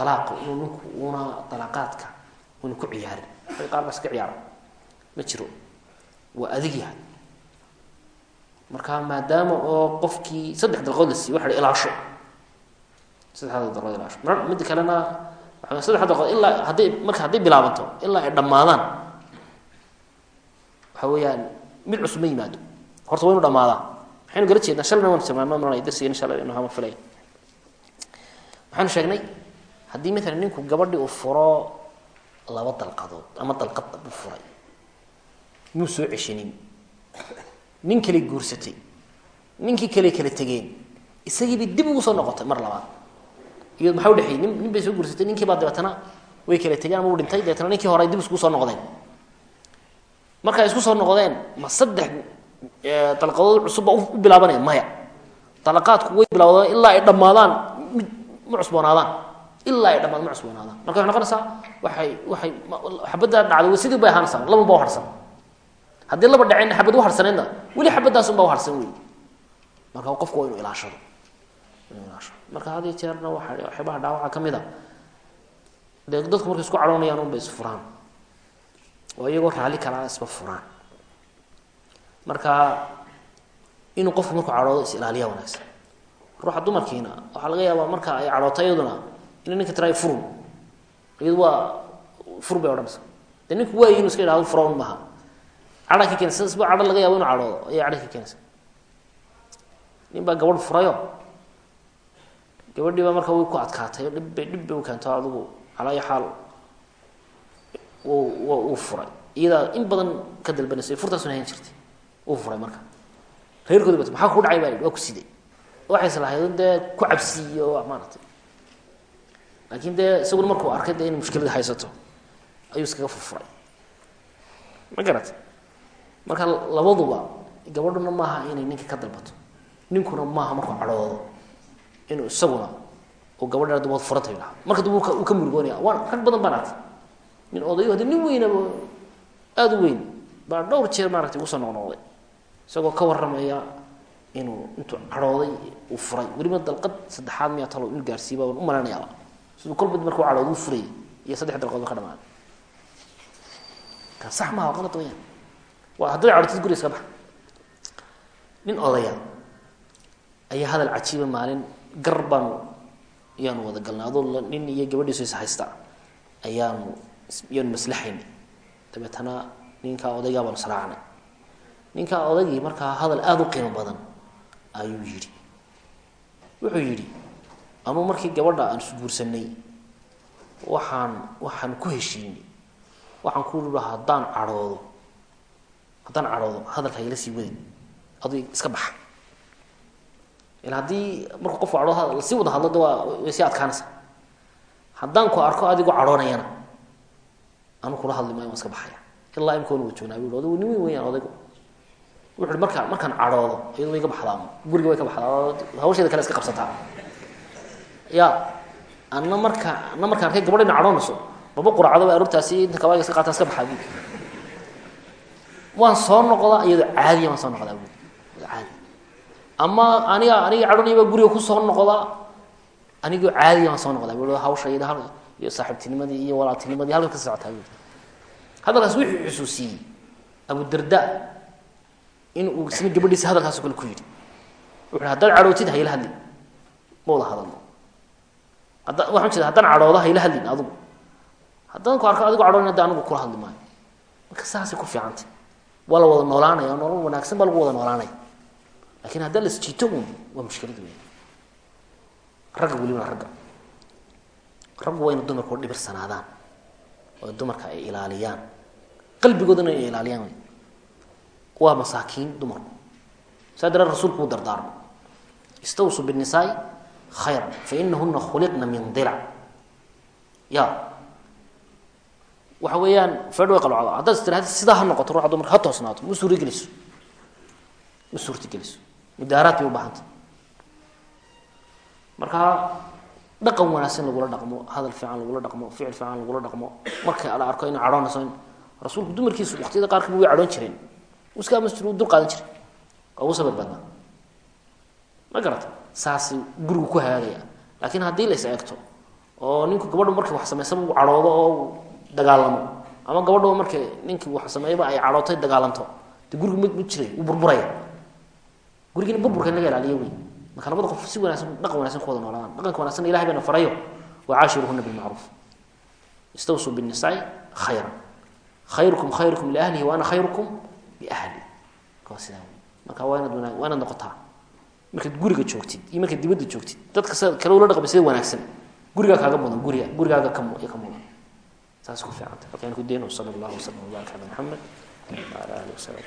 alaaqa inuu ninku una alaaqaadka una ku ciyaarin. Qaar baa iska ciyaara ma jiro. Waa adig yahay. Marka maadaama oo qofkii saddex dalqood la siiy waxa ilaasho. Saddexda dalqood ilaasho. Midda kalena waa dalqood ilaa hadday marka hadday bilaabanto ilaa ay dhammaadaan. Waxa weeyaan mid cusub ma yimaado. Horta waa inu dhamaadaa maxaynu gala jeednaa shalna waan tilmaama maranay darsigeena shalay inu hama filaya waxaanu sheegnay? Haddii maalan ninku gabadhi uu furo laba dalqadood ama dalqad buu furay muu soo ceshanin. Nin kaley guursatay. Ninkii kaley kala tegeen. Isagiibay dib ugu soo noqotay mar labaad. Iyo maxaa udhexeeyey nin nin bay soo guursatay. Ninkii baa dabeetana way kala tegeen ama u dhintay. Dabeetana ninkii hore dib isku soo noqdeen. Marka isku soo noqdeen ma saddex dalqadood cusubba u bilaabanaya. Maya. Dalaqaadku way bilawdaan ilaa ay dhammaadaan ma cusboonaadaan. Ilaa ay dhamaad ma cusboonaadaan. Marka waxay noqonaysaa waxay waxay xabaddaa dhacday sidii bay ahaanaysaa laba baa uharsan haddii laba dhaceen xabad u harsaneydna weli xabaddaas unbaa uharsan wey marka qofku waa inuu ilaashado. Marka had jeerna waxyaabaha dhaawaca ka mid a dee dadku markay isku cadhoonayaan unbay isfuraan oo iyagoo raalli kalaa isba furaan. Marka inuu qofku markuu cadhoodo is ilaaliya wanaagsan ruuxa dumarkiina. Waxaa laga yaabaa marka ay cadhooto iyaduna ina ninka tira furun. Iyadu waa fur bay odhanaysa dee ninku waayi inu iska idhahdo furawn maaha. Cadha ka keenaysa. Isba cadho laga yaabo inu cadhoodo ayay cadha ka keenaysa nin baa gabadh furayo. Gabadhii baa marka way ku adkaatay. Dhibbay dhib bay u keento adigu calaa xaal uu furay. Iyadaa in badan ka dalbanaysa. Furtaasuna hayn jirtay. Uu furay marka. Reerkoodi bat maxaa ku dhacay baa waa ku siday waxay islahayd dee ku cabsiiyo maaratay laakiin dee isaguna markuu arkay dee inay mushkilada haysato ayuu iskaga furfuray. Ma garat marka labaduba gabadhuna maaha inay ninka ka dalbato. Ninkuna maaha markuu cadhoodo inuu isaguna uu gabadha dumood furanta yidhaha marka dib uu ka murugoonaya waan rag badan baan artay nin odayo haddii nin weynaba aada u weyn. Baa dhowr jeer maaragtay ugu soo noqnoqday isagoo ka warramaya inuu intuu cadhooday uu furay. Weliba dalqad saddexaad miyaa talo inuu gaarsiiba waan u malaynayaaba siduu kolba markuu cadhood u furayay iyo saddex dalqood ka dhamaan ka sax maha qalad weyaan waa haddaad cadhotid guriga iska baxa. Nin odaya ayaa hadal cajiiba maalin gar baanu ayaanu wada galnay adoo nin iyo gabadhiisu is haysta ayaanu ayaanu maslaxaynay dabeetana ninkaa odaygaa baanu saraacnay. Ninkaa odaygii markaa hadal aada u qiimo badan ayuu yidhi. Wuxuu yidhi anuu markii gabadha aan isguursanay waxaan waxaan ku heshiinay. Waxaan ku ui haddaan cadhoodo. Haddaan cadhoodo hadalka igala sii wadin. Adu iska baxa. Ila haddii markuu qofku cadhoo la sii wada hadlo de waa way sii haddaan ku arko adigoo cadhoonayana anu kula hadli maayo waan iska baxaya ilaa imka wan wada joognaa bu weyaan odaygu wuxu uhi markaa markaan cadhoodo iyadu way ka baxdaa guriga way ka baxdaa hawsheeda kale iska qabsataa. Ya ana marka ana markaan arkay gabadhayna cadhoonayso baba quracdo ba aroortaasi inta kabaaga iska qaataan iska baxaa bu waan soo noqdaa iyadoo caadiya waan soo noqdaa bu caadi. Ama aniga aniga cadhonaya baa guriga ku soo noqdaa anigoo caadiya waan soo noqdaa bu hawsha hal iyo saaxiibtinimadii iyo walaaltinimadii halkan ka socotaa hadalkaas wuxuu xusuusiyey abu darda in uu isna gabadhiisa ku yidhi. Wuxu haddaad cadhootid hayla hadlin. Ma wada hadalno. Hadda waxaan jeeda haddaan cadhoodo hayla hadlin adigu haddaan ku arko adigo cadhoon hadda anigu kula hadli maayo. Marka saasay ku fiicantay. Waa la wada noolaanaya nolol wanaagsan baa lagu wada noolaanaya. Lakin haddaan la isjiito un waa mushkilad weyn. Ragga welibana ragga raggu waa ina dumarka u dhibirsanaadaan oo dumarka ay ilaaliyaan waa masaakiin dumarku saa daree rasuulku uu dardaarmo. Istawsuu bالnisaai khayra fainahuna khuliqna min dilac ya. Waxa weeyaan fedh way qalocda haddaad is tirahda sidaa ha noqoto ruuxa dumarka ha toosnaato. Ma suuro geliso? Ma suurta geliso? Mudaaraad bay u baahanta marka dhaqan wanaagsan lagula dhaqmo hadal fiican lagula dhaqmo ficil fiican lagula dhaqmo. Marka la arko ina cadhoonayso rasuulku dumarkiisu waqtiyada qaarkaba way cadhoon jireen iska amas u dul qaadan jiray waa ugu sabir badnaa. Ma garata saas gurigu ku hagaagaya laakiin haddii la is oo ninku gabadhu markii wax samaysaba uu cadhoodo oo dagaalamo ama gabadho markii ninkii wax sameeyaba ay cadhootay dagaalanto de gurigu ma ma jiray wuu burburaya. Gurigiina burburka in laga ilaaliyo wey marka labada qof si wanaagsan dhaqan wanagsan ku noolaadaan. Dhaqanka wanagsan ilahay bayna farayo. Wacaashiruhuna bilmacruuf istawsuu binnisaai khayra khayrukum khayrukum liahlihi wa khayrukum liahli waa sidaa marka waa inaad noqotaa markaad guriga joogtid iyo markaad dibadda joogtid dadka kale ula dhaqmay sida wanaagsan gurigaa kaaga mudan guriga gurigaaga ka ka mudan saas ku fiicanta halkaan ku dayno sala allahu wasalam wabaarak cala maxamed waala alihi wasalam